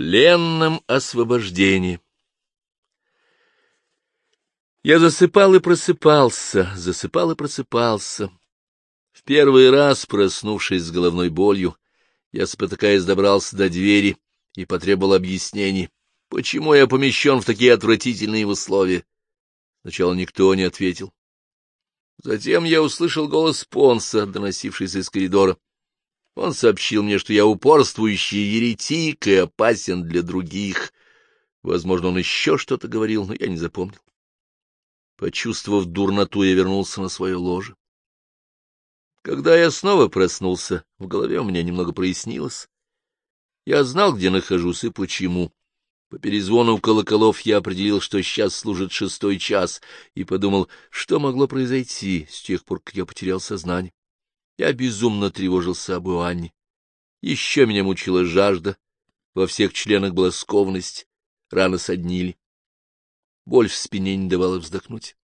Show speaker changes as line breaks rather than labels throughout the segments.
пленном освобождении. Я засыпал и просыпался, засыпал и просыпался. В первый раз, проснувшись с головной болью, я, спотыкаясь, добрался до двери и потребовал объяснений, почему я помещен в такие отвратительные условия. Сначала никто не ответил. Затем я услышал голос Понса, доносившийся из коридора. Он сообщил мне, что я упорствующий еретик и опасен для других. Возможно, он еще что-то говорил, но я не запомнил. Почувствовав дурноту, я вернулся на свое ложе. Когда я снова проснулся, в голове у меня немного прояснилось. Я знал, где нахожусь и почему. По перезвону колоколов я определил, что сейчас служит шестой час, и подумал, что могло произойти с тех пор, как я потерял сознание. Я безумно тревожился об Иоанне. Еще меня мучила жажда, во всех членах была скованность, раны соднили. Боль в спине не давала вздохнуть.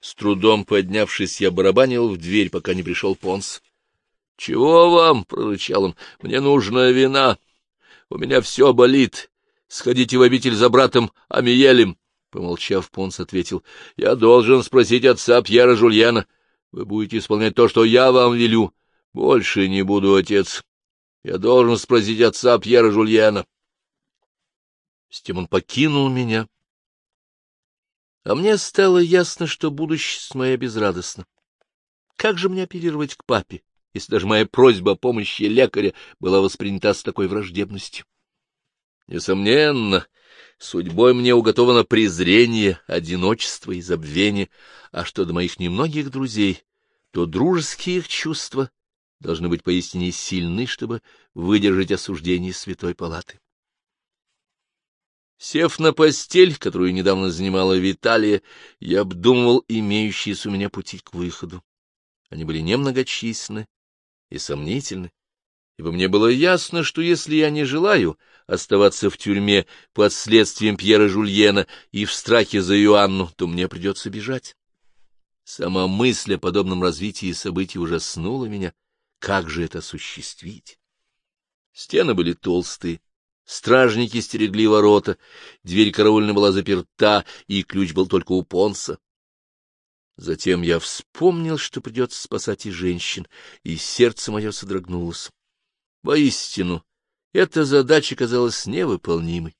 С трудом поднявшись, я барабанил в дверь, пока не пришел Понс. — Чего вам? — прорычал он. — Мне нужна вина. У меня все болит. Сходите в обитель за братом Амиелем. Помолчав, Понс ответил. — Я должен спросить отца Пьера Жульяна. Вы будете исполнять то, что я вам велю. Больше не буду, отец. Я должен спросить отца Пьера Жульяна. С тем он покинул меня. А мне стало ясно, что будущность моя безрадостна. Как же мне апеллировать к папе, если даже моя просьба о помощи лекаря была воспринята с такой враждебностью? Несомненно, судьбой мне уготовано презрение, одиночество и забвение, а что до моих немногих друзей, то дружеские их чувства должны быть поистине сильны, чтобы выдержать осуждение святой палаты. Сев на постель, которую недавно занимала Виталия, я обдумывал имеющиеся у меня пути к выходу. Они были немногочисленны и сомнительны, ибо мне было ясно, что если я не желаю оставаться в тюрьме под следствием Пьера Жульена и в страхе за Иоанну, то мне придется бежать. Сама мысль о подобном развитии событий ужаснула меня. Как же это осуществить? Стены были толстые, стражники стерегли ворота, дверь караульная была заперта, и ключ был только у Понса. Затем я вспомнил, что придется спасать и женщин, и сердце мое содрогнулось. Воистину, эта задача казалась невыполнимой.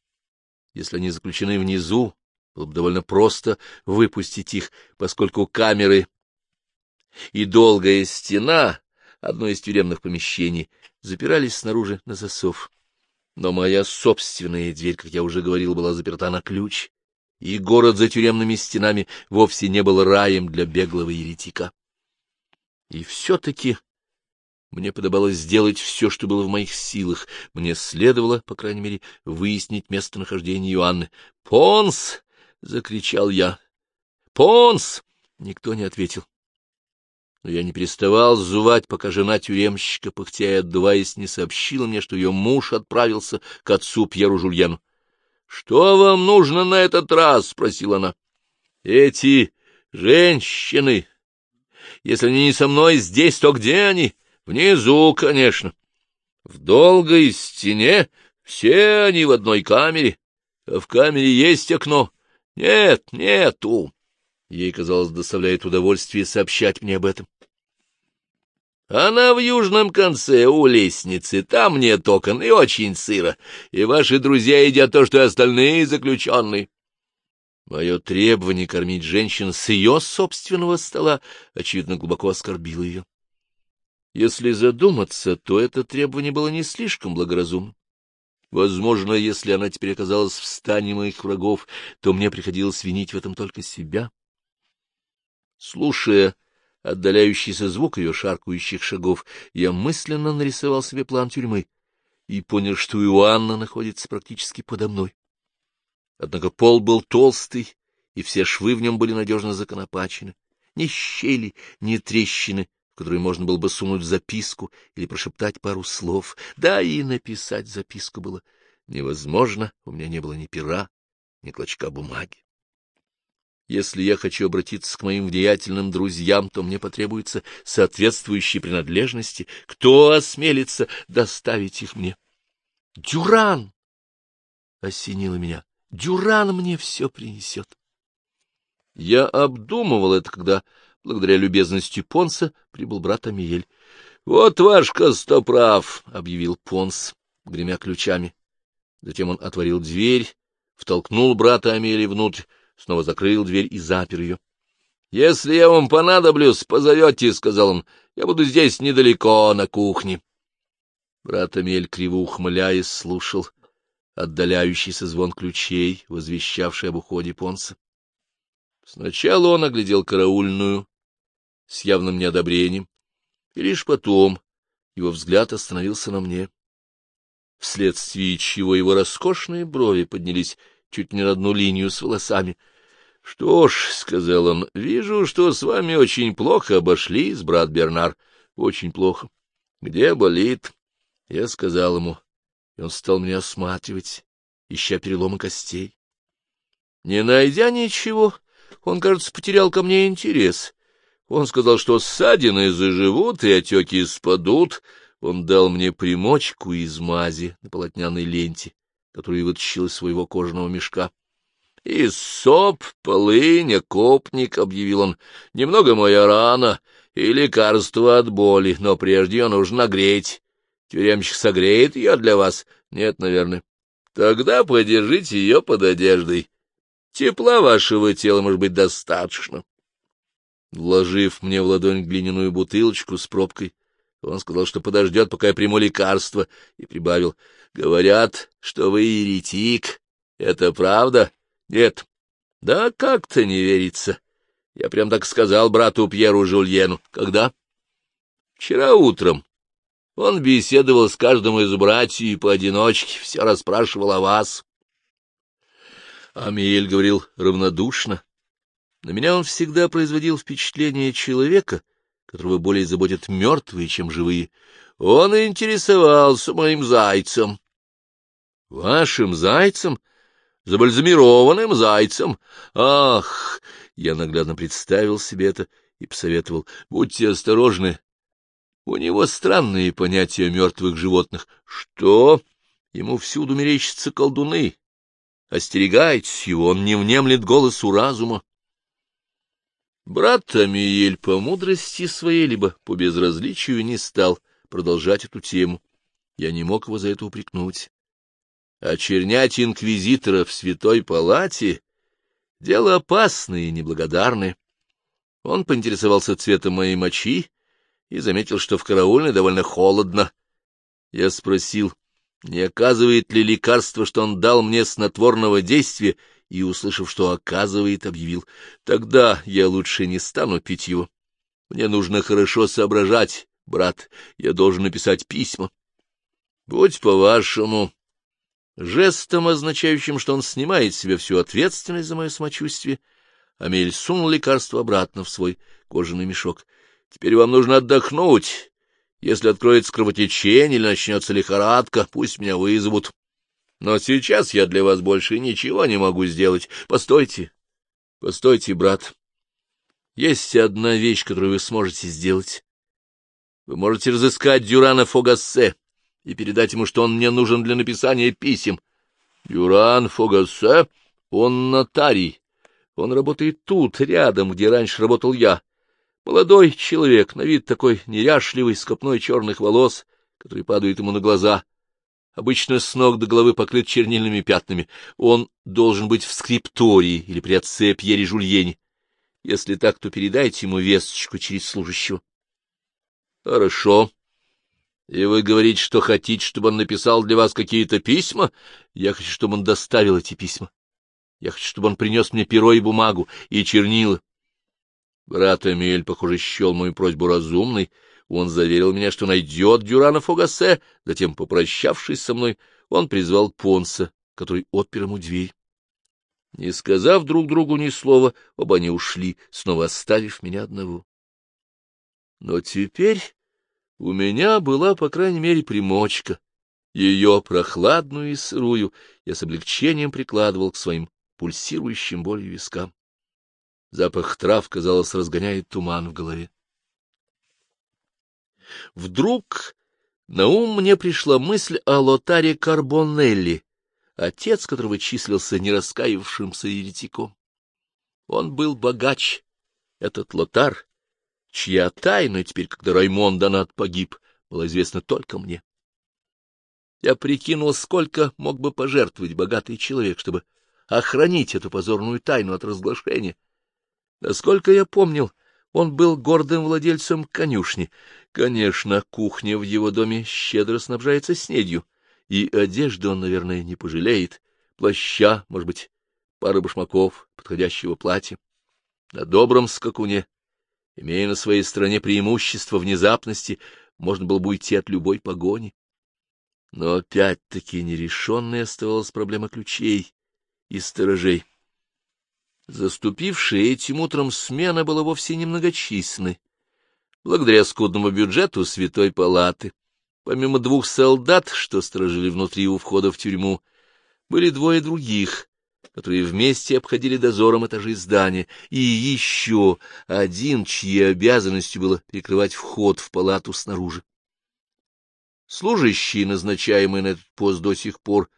Если они заключены внизу, было бы довольно просто выпустить их, поскольку камеры и долгая стена, одно из тюремных помещений, запирались снаружи на засов. Но моя собственная дверь, как я уже говорил, была заперта на ключ, и город за тюремными стенами вовсе не был раем для беглого еретика. И все-таки мне подобалось сделать все, что было в моих силах. Мне следовало, по крайней мере, выяснить местонахождение Иоанны. «Понс!» — закричал я. «Понс!» — никто не ответил. Но я не переставал зувать, пока жена тюремщика, пыхтя и отдуваясь, не сообщила мне, что ее муж отправился к отцу Пьеру Жульену. — Что вам нужно на этот раз? — спросила она. — Эти женщины. Если они не со мной здесь, то где они? — Внизу, конечно. В долгой стене все они в одной камере, а в камере есть окно. Нет, нету. Ей, казалось, доставляет удовольствие сообщать мне об этом. Она в южном конце, у лестницы, там нет окон и очень сыро, и ваши друзья едят то, что и остальные заключенные. Мое требование кормить женщин с ее собственного стола, очевидно, глубоко оскорбило ее. Если задуматься, то это требование было не слишком благоразумным. Возможно, если она теперь оказалась в стане моих врагов, то мне приходилось винить в этом только себя. Слушая отдаляющийся звук ее шаркающих шагов, я мысленно нарисовал себе план тюрьмы и понял, что Иоанна находится практически подо мной. Однако пол был толстый, и все швы в нем были надежно законопачены. Ни щели, ни трещины которую можно было бы сунуть записку или прошептать пару слов. Да и написать записку было невозможно, у меня не было ни пера, ни клочка бумаги. Если я хочу обратиться к моим влиятельным друзьям, то мне потребуются соответствующие принадлежности. Кто осмелится доставить их мне? Дюран! осенило меня. Дюран мне все принесет. Я обдумывал это, когда, благодаря любезности Понса, прибыл брат Амиель. — Вот ваш костоправ, — объявил Понс, гремя ключами. Затем он отворил дверь, втолкнул брата Амели внутрь, снова закрыл дверь и запер ее. — Если я вам понадоблюсь, позовете, — сказал он, — я буду здесь недалеко, на кухне. Брат Амель, криво ухмыляясь, слушал отдаляющийся звон ключей, возвещавший об уходе Понса. Сначала он оглядел караульную с явным неодобрением, и лишь потом его взгляд остановился на мне, вследствие чего его роскошные брови поднялись чуть не на одну линию с волосами. — Что ж, — сказал он, — вижу, что с вами очень плохо обошлись, брат Бернар, очень плохо. Где болит? Я сказал ему, и он стал меня осматривать, ища переломы костей. Не найдя ничего, он, кажется, потерял ко мне интерес. Он сказал, что ссадины заживут и отеки спадут. Он дал мне примочку из мази на полотняной ленте, которую вытащил из своего кожаного мешка. — И соп, полынь, окопник, — объявил он, — немного моя рана и лекарство от боли, но прежде ее нужно нагреть. Тюремщик согреет ее для вас? Нет, наверное. Тогда подержите ее под одеждой. Тепла вашего тела может быть достаточно. Вложив мне в ладонь глиняную бутылочку с пробкой, он сказал, что подождет, пока я приму лекарство, и прибавил. — Говорят, что вы еретик. Это правда? — Нет. — Да как-то не верится. Я прям так сказал брату Пьеру Жульену. — Когда? — Вчера утром. Он беседовал с каждым из братьев поодиночке, все расспрашивал о вас. Амиэль говорил равнодушно. На меня он всегда производил впечатление человека, которого более заботят мертвые, чем живые. Он интересовался моим зайцем. — Вашим зайцем? Забальзамированным зайцем? Ах! Я наглядно представил себе это и посоветовал. — Будьте осторожны. У него странные понятия о мертвых животных. Что? Ему всюду мерещатся колдуны, Остерегайтесь его, он не внемлет голосу разума. Брат Амиель по мудрости своей, либо по безразличию не стал продолжать эту тему. Я не мог его за это упрекнуть. Очернять инквизитора в святой палате — дело опасное и неблагодарное. Он поинтересовался цветом моей мочи и заметил, что в караульной довольно холодно. Я спросил, не оказывает ли лекарство, что он дал мне снотворного действия, и, услышав, что оказывает, объявил, тогда я лучше не стану пить его. Мне нужно хорошо соображать, брат, я должен написать письма. Будь по-вашему. Жестом, означающим, что он снимает с себя всю ответственность за мое самочувствие, Амель сунул лекарство обратно в свой кожаный мешок. Теперь вам нужно отдохнуть если откроется кровотечение или начнется лихорадка, пусть меня вызовут. Но сейчас я для вас больше ничего не могу сделать. Постойте, постойте, брат. Есть одна вещь, которую вы сможете сделать. Вы можете разыскать Дюрана Фогассе и передать ему, что он мне нужен для написания писем. Дюран Фогассе, он нотарий. Он работает тут, рядом, где раньше работал я. Молодой человек, на вид такой неряшливый, с копной черных волос, которые падают ему на глаза, обычно с ног до головы покрыт чернильными пятнами. Он должен быть в скриптории или при отце Пьере Жульене. Если так, то передайте ему весточку через служащего. — Хорошо. И вы говорите, что хотите, чтобы он написал для вас какие-то письма? Я хочу, чтобы он доставил эти письма. Я хочу, чтобы он принес мне перо и бумагу, и чернила. Брат Эмиль, похоже, счел мою просьбу разумной. Он заверил меня, что найдет Дюрана Фугасе. Затем, попрощавшись со мной, он призвал Понса, который отпер ему дверь. Не сказав друг другу ни слова, оба они ушли, снова оставив меня одного. Но теперь у меня была, по крайней мере, примочка. Ее прохладную и сырую я с облегчением прикладывал к своим пульсирующим болью вискам. Запах трав, казалось, разгоняет туман в голове. Вдруг на ум мне пришла мысль о Лотаре Карбонелли, отец которого числился нераскаявшимся еретиком. Он был богач, этот лотар, чья тайна теперь, когда Раймон Донат погиб, была известна только мне. Я прикинул, сколько мог бы пожертвовать богатый человек, чтобы охранить эту позорную тайну от разглашения. Насколько я помнил, он был гордым владельцем конюшни. Конечно, кухня в его доме щедро снабжается снедью, и одежды он, наверное, не пожалеет, плаща, может быть, пары башмаков, подходящего платья. На добром скакуне, имея на своей стороне преимущество внезапности, можно было бы уйти от любой погони. Но опять-таки нерешенной оставалась проблема ключей и сторожей. Заступившая этим утром смена была вовсе немногочисленной. Благодаря скудному бюджету святой палаты, помимо двух солдат, что сторожили внутри у входа в тюрьму, были двое других, которые вместе обходили дозором этажи здания, и еще один, чьей обязанностью было перекрывать вход в палату снаружи. Служащие, назначаемые на этот пост до сих пор,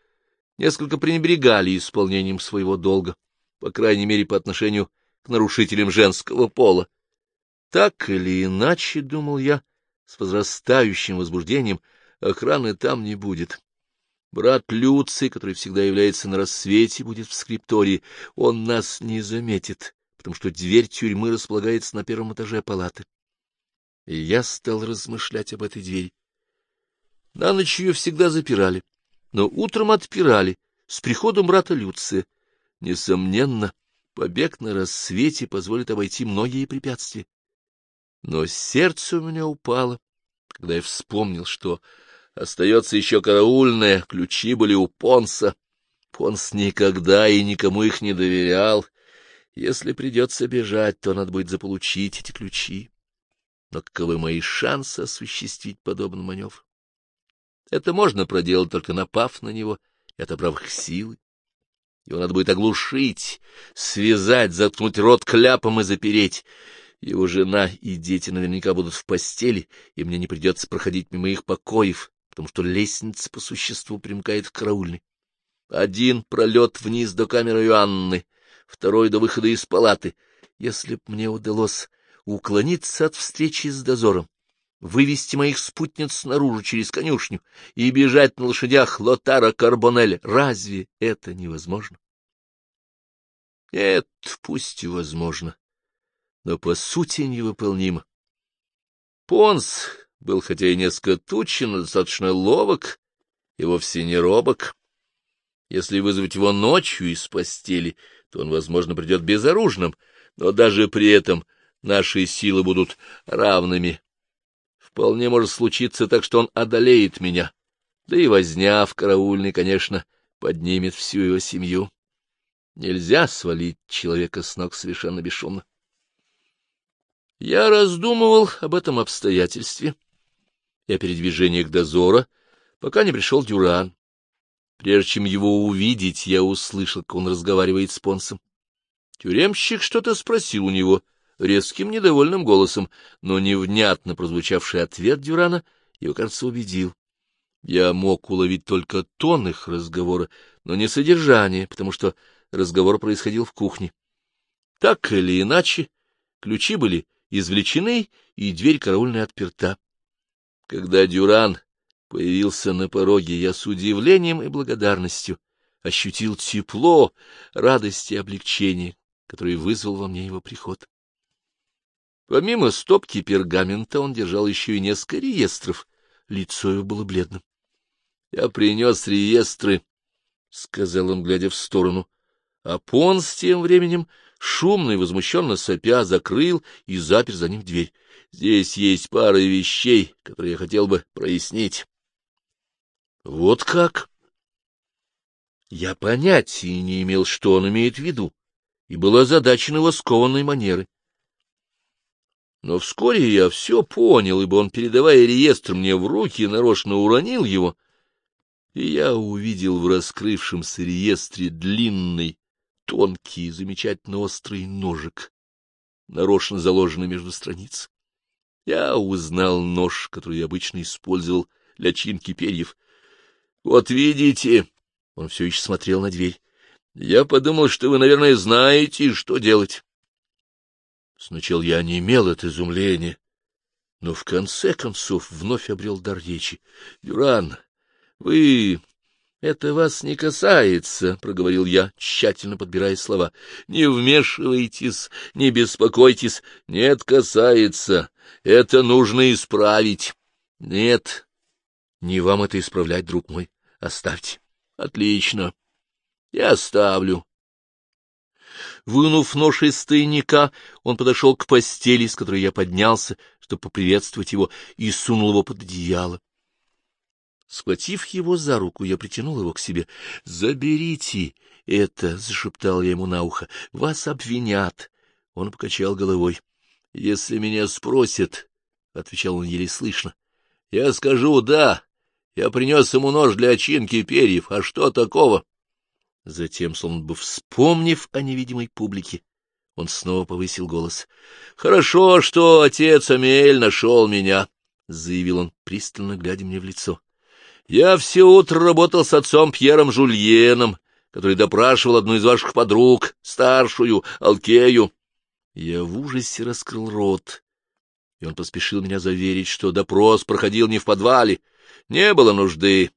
несколько пренебрегали исполнением своего долга, по крайней мере, по отношению к нарушителям женского пола. Так или иначе, — думал я, с возрастающим возбуждением, — охраны там не будет. Брат Люций, который всегда является на рассвете, будет в скриптории. Он нас не заметит, потому что дверь тюрьмы располагается на первом этаже палаты. И я стал размышлять об этой двери. На ночь ее всегда запирали, но утром отпирали с приходом брата Люция. Несомненно, побег на рассвете позволит обойти многие препятствия. Но сердце у меня упало, когда я вспомнил, что Остается еще караульная, ключи были у Понса. Понс никогда и никому их не доверял. Если придется бежать, то надо будет заполучить эти ключи. Но каковы мои шансы осуществить подобный маневр? Это можно проделать, только напав на него и отобрав их силы. Его надо будет оглушить, связать, заткнуть рот кляпом и запереть. Его жена и дети наверняка будут в постели, и мне не придется проходить мимо их покоев, потому что лестница по существу примыкает к караульной. Один пролет вниз до камеры Иоанны, второй до выхода из палаты. Если б мне удалось уклониться от встречи с дозором, вывести моих спутниц снаружи через конюшню и бежать на лошадях Лотара Карбонеля, разве это невозможно? Нет, пусть и возможно, но по сути невыполнимо. Понс был хотя и несколько тучен, но достаточно ловок и вовсе не робок. Если вызвать его ночью из постели, то он, возможно, придет безоружным, но даже при этом наши силы будут равными. Вполне может случиться так, что он одолеет меня, да и возня в караульный, конечно, поднимет всю его семью. Нельзя свалить человека с ног совершенно бесшумно. Я раздумывал об этом обстоятельстве и о передвижениях дозора, пока не пришел Дюран. Прежде чем его увидеть, я услышал, как он разговаривает с Понсом. Тюремщик что-то спросил у него резким недовольным голосом, но невнятно прозвучавший ответ Дюрана его, кажется, убедил. Я мог уловить только тон их разговора, но не содержание, потому что разговор происходил в кухне. Так или иначе, ключи были извлечены, и дверь караульная отперта. Когда Дюран появился на пороге, я с удивлением и благодарностью ощутил тепло, радость и облегчение, которое вызвал во мне его приход. Помимо стопки пергамента он держал еще и несколько реестров, лицо его было бледным. — Я принес реестры, — сказал он, глядя в сторону, а Понс тем временем, шумно и возмущенно сопя, закрыл и запер за ним дверь. Здесь есть пара вещей, которые я хотел бы прояснить. Вот как? Я понятия не имел, что он имеет в виду, и был озадачен его скованной манерой. Но вскоре я все понял, ибо он, передавая реестр мне в руки, нарочно уронил его, и я увидел в раскрывшемся реестре длинный, тонкий, замечательно острый ножик, нарочно заложенный между страниц. Я узнал нож, который я обычно использовал для чинки перьев. — Вот видите, Он все еще смотрел на дверь. — Я подумал, что вы, наверное, знаете, что делать. Сначала я не имел от изумления, но в конце концов вновь обрел дар речи. — Дюран, вы... Это вас не касается, — проговорил я, тщательно подбирая слова. — Не вмешивайтесь, не беспокойтесь. Нет, касается. Это нужно исправить. — Нет, не вам это исправлять, друг мой. Оставьте. — Отлично. Я оставлю. Вынув нож из тайника, он подошел к постели, с которой я поднялся, чтобы поприветствовать его, и сунул его под одеяло. Схватив его за руку, я притянул его к себе. — Заберите это, — зашептал я ему на ухо, — вас обвинят. Он покачал головой. — Если меня спросят, — отвечал он еле слышно, — я скажу «да». Я принес ему нож для очинки перьев. А что такого? Затем, словно бы вспомнив о невидимой публике, он снова повысил голос. — Хорошо, что отец Амель нашел меня, — заявил он, пристально глядя мне в лицо. Я все утро работал с отцом Пьером Жульеном, который допрашивал одну из ваших подруг, старшую, Алкею. Я в ужасе раскрыл рот, и он поспешил меня заверить, что допрос проходил не в подвале. Не было нужды.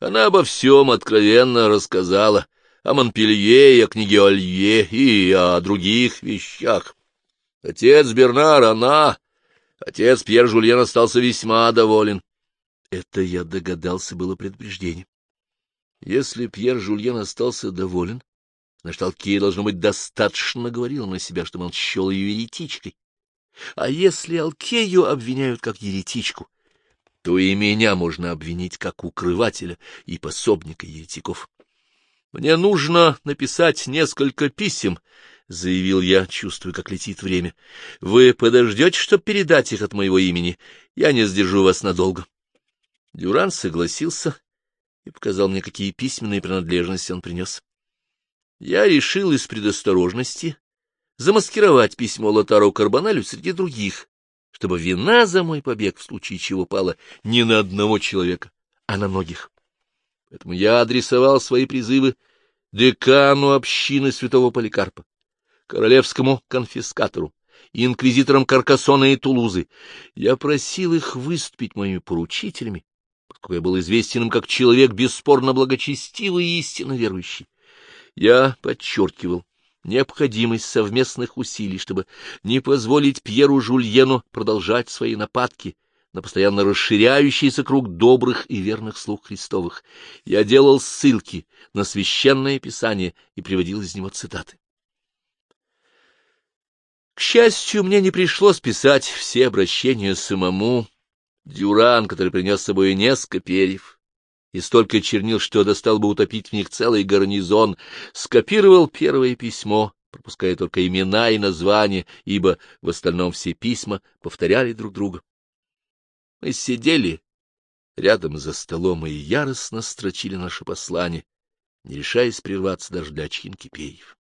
Она обо всем откровенно рассказала, о Монпелье, о книге Олье и о других вещах. Отец Бернар, она... Отец Пьер Жульен остался весьма доволен. Это я догадался было предупреждение. Если Пьер Жульен остался доволен, значит, Алкея, должно быть, достаточно говорила на себя, чтобы он счел ее еретичкой. А если Алкею обвиняют как еретичку, то и меня можно обвинить как укрывателя и пособника еретиков. Мне нужно написать несколько писем, — заявил я, чувствуя, как летит время. — Вы подождете, чтобы передать их от моего имени? Я не сдержу вас надолго. Дюран согласился и показал мне, какие письменные принадлежности он принес. Я решил из предосторожности замаскировать письмо Лотару Карбоналю среди других, чтобы вина за мой побег в случае чего пала не на одного человека, а на многих. Поэтому я адресовал свои призывы декану общины святого Поликарпа, королевскому конфискатору, инквизиторам Каркасона и Тулузы. Я просил их выступить моими поручителями поскольку я был известен им как человек бесспорно благочестивый и истинно верующий. Я подчеркивал необходимость совместных усилий, чтобы не позволить Пьеру Жульену продолжать свои нападки на постоянно расширяющийся круг добрых и верных слуг Христовых. Я делал ссылки на священное писание и приводил из него цитаты. К счастью, мне не пришлось писать все обращения самому, Дюран, который принес с собой несколько перьев и столько чернил, что достал бы утопить в них целый гарнизон, скопировал первое письмо, пропуская только имена и названия, ибо в остальном все письма повторяли друг друга. Мы сидели рядом за столом и яростно строчили наше послание, не решаясь прерваться даже для очинки перьев.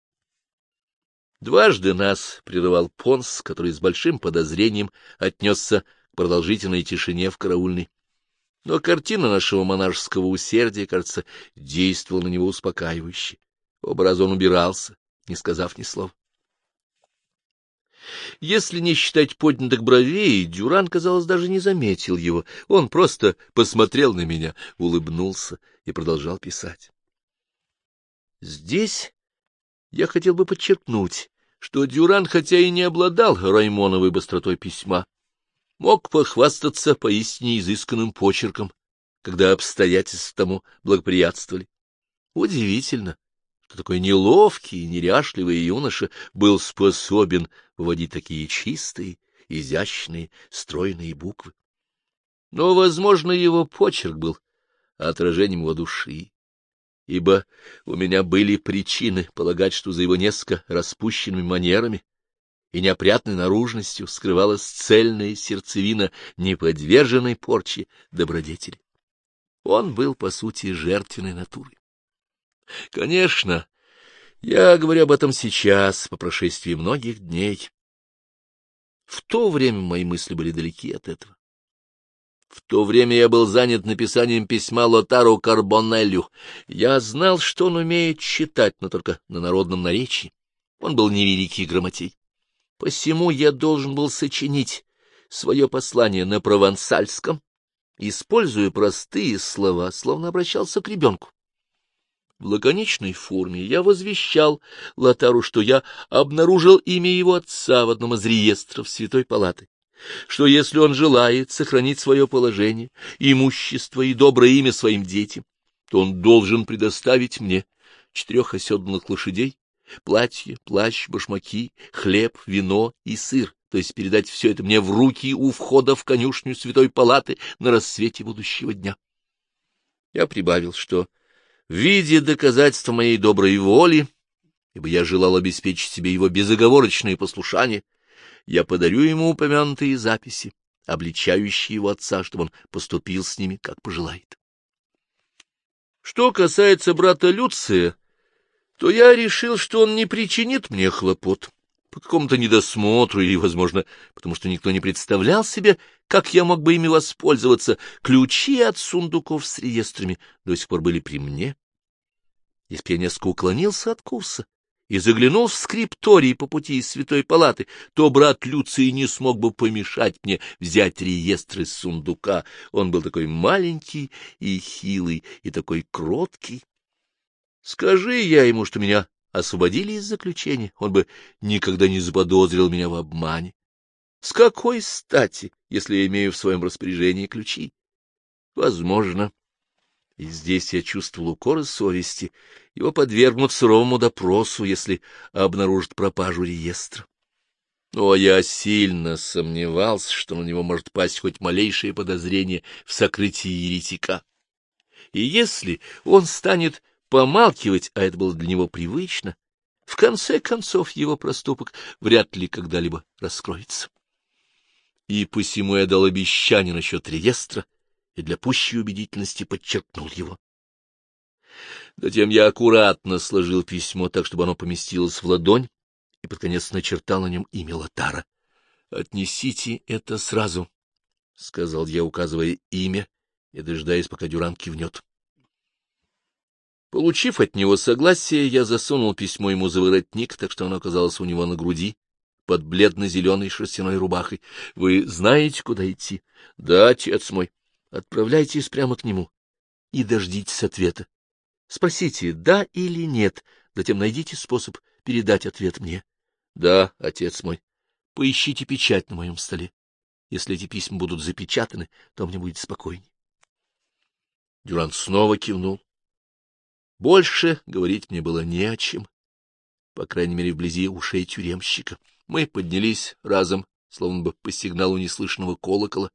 Дважды нас прерывал Понс, который с большим подозрением отнесся продолжительной тишине в караульной. Но картина нашего монашеского усердия, кажется, действовала на него успокаивающе. Оба он убирался, не сказав ни слова. Если не считать поднятых бровей, Дюран, казалось, даже не заметил его. Он просто посмотрел на меня, улыбнулся и продолжал писать. Здесь я хотел бы подчеркнуть, что Дюран, хотя и не обладал Раймоновой быстротой письма, мог похвастаться поистине изысканным почерком, когда обстоятельства тому благоприятствовали. Удивительно, что такой неловкий, неряшливый юноша был способен выводить такие чистые, изящные, стройные буквы. Но, возможно, его почерк был отражением его души, ибо у меня были причины полагать, что за его несколько распущенными манерами и неопрятной наружностью скрывалась цельная сердцевина неподверженной порчи добродетели. Он был, по сути, жертвенной натурой. Конечно, я говорю об этом сейчас, по прошествии многих дней. В то время мои мысли были далеки от этого. В то время я был занят написанием письма Лотару Карбонеллю. Я знал, что он умеет читать, но только на народном наречии. Он был невеликий грамотей. Посему я должен был сочинить свое послание на провансальском, используя простые слова, словно обращался к ребенку. В лаконичной форме я возвещал Лотару, что я обнаружил имя его отца в одном из реестров Святой Палаты, что если он желает сохранить свое положение, имущество и доброе имя своим детям, то он должен предоставить мне четырех оседланных лошадей, платье, плащ, башмаки, хлеб, вино и сыр, то есть передать все это мне в руки у входа в конюшню Святой Палаты на рассвете будущего дня. Я прибавил, что в виде доказательства моей доброй воли, ибо я желал обеспечить себе его безоговорочное послушание, я подарю ему упомянутые записи, обличающие его отца, чтобы он поступил с ними, как пожелает. Что касается брата Люция, то я решил, что он не причинит мне хлопот по какому-то недосмотру или, возможно, потому что никто не представлял себе, как я мог бы ими воспользоваться. Ключи от сундуков с реестрами до сих пор были при мне. Если бы я несколько уклонился от курса и заглянул в скрипторий по пути из Святой Палаты, то брат Люций не смог бы помешать мне взять реестры из сундука. Он был такой маленький и хилый, и такой кроткий. Скажи я ему, что меня освободили из заключения, он бы никогда не заподозрил меня в обмане. С какой стати, если я имею в своем распоряжении ключи? Возможно, и здесь я чувствовал укоры совести. Его подвергнут суровому допросу, если обнаружат пропажу реестра. Но я сильно сомневался, что на него может пасть хоть малейшее подозрение в сокрытии еретика. И если он станет помалкивать, а это было для него привычно, в конце концов его проступок вряд ли когда-либо раскроется. И посему я дал обещание насчет реестра, и для пущей убедительности подчеркнул его. Затем я аккуратно сложил письмо так, чтобы оно поместилось в ладонь, и под конец начертал на нем имя Лотара. — Отнесите это сразу, — сказал я, указывая имя и дожидаясь, пока Дюран кивнет. Получив от него согласие, я засунул письмо ему за воротник, так что оно оказалось у него на груди, под бледно-зеленой шерстяной рубахой. — Вы знаете, куда идти? — Да, отец мой. Отправляйтесь прямо к нему и дождитесь ответа. Спросите, да или нет, затем найдите способ передать ответ мне. Да, отец мой. Поищите печать на моем столе. Если эти письма будут запечатаны, то мне будет спокойнее. Дюран снова кивнул. Больше говорить мне было не о чем, по крайней мере, вблизи ушей тюремщика. Мы поднялись разом, словно бы по сигналу неслышного колокола,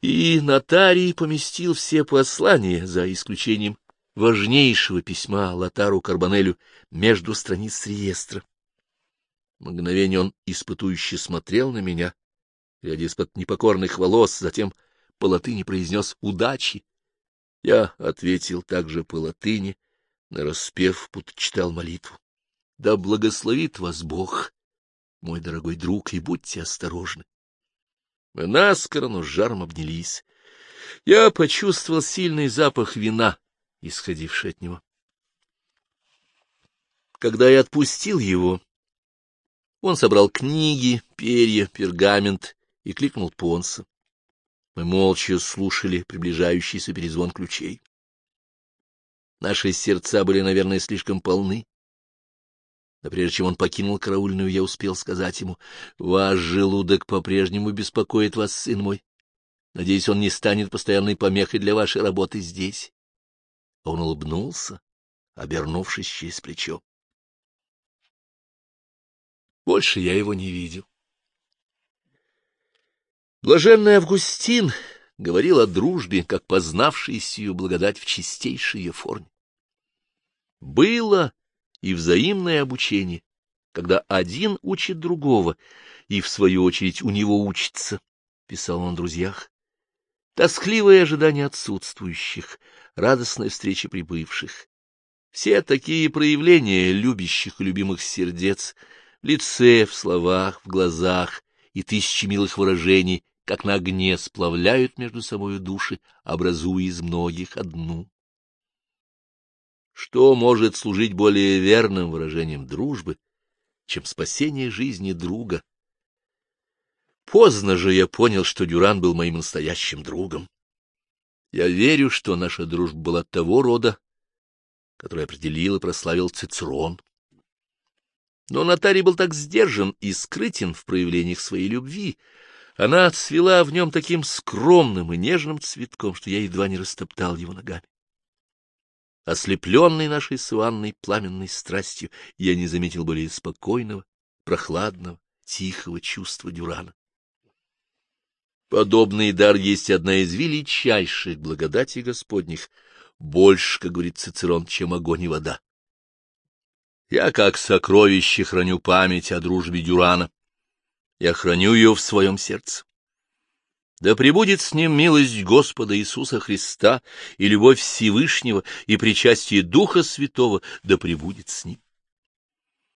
и нотарий поместил все послания, за исключением важнейшего письма Лотару Карбонелю, между страниц реестра. Мгновение он испытующе смотрел на меня, глядя из-под непокорных волос, затем по латыни произнес «удачи». Я ответил также по латыни, нараспев, будто читал молитву. «Да благословит вас Бог, мой дорогой друг, и будьте осторожны. Мы наскоро, но с жаром обнялись. Я почувствовал сильный запах вина, исходивший от него. Когда я отпустил его, он собрал книги, перья, пергамент и кликнул Понса. Мы молча слушали приближающийся перезвон ключей. Наши сердца были, наверное, слишком полны, но прежде чем он покинул караульную, я успел сказать ему, — Ваш желудок по-прежнему беспокоит вас, сын мой. Надеюсь, он не станет постоянной помехой для вашей работы здесь. Он улыбнулся, обернувшись через плечо. Больше я его не видел. Блаженный Августин говорил о дружбе, как познавший сию благодать в чистейшей ее форме. Было и взаимное обучение, когда один учит другого, и, в свою очередь, у него учится, — писал он о друзьях. Тоскливое ожидание отсутствующих, радостная встреча прибывших. Все такие проявления любящих и любимых сердец в лице, в словах, в глазах и тысячи милых выражений, как на огне сплавляют между собой души, образуя из многих одну. Что может служить более верным выражением дружбы, чем спасение жизни друга? Поздно же я понял, что Дюран был моим настоящим другом. Я верю, что наша дружба была того рода, который определил и прославил Цицерон. Но Натарий был так сдержан и скрытен в проявлениях своей любви, она отцвела в нем таким скромным и нежным цветком, что я едва не растоптал его ногами. Ослепленный нашей с Иванной пламенной страстью, я не заметил более спокойного, прохладного, тихого чувства Дюрана. Подобный дар есть одна из величайших благодатей Господних, больше, как говорит Цицерон, чем огонь и вода. Я как сокровище храню память о дружбе Дюрана, я храню ее в своем сердце. Да пребудет с ним милость Господа Иисуса Христа и любовь Всевышнего и причастие Духа Святого, да пребудет с ним.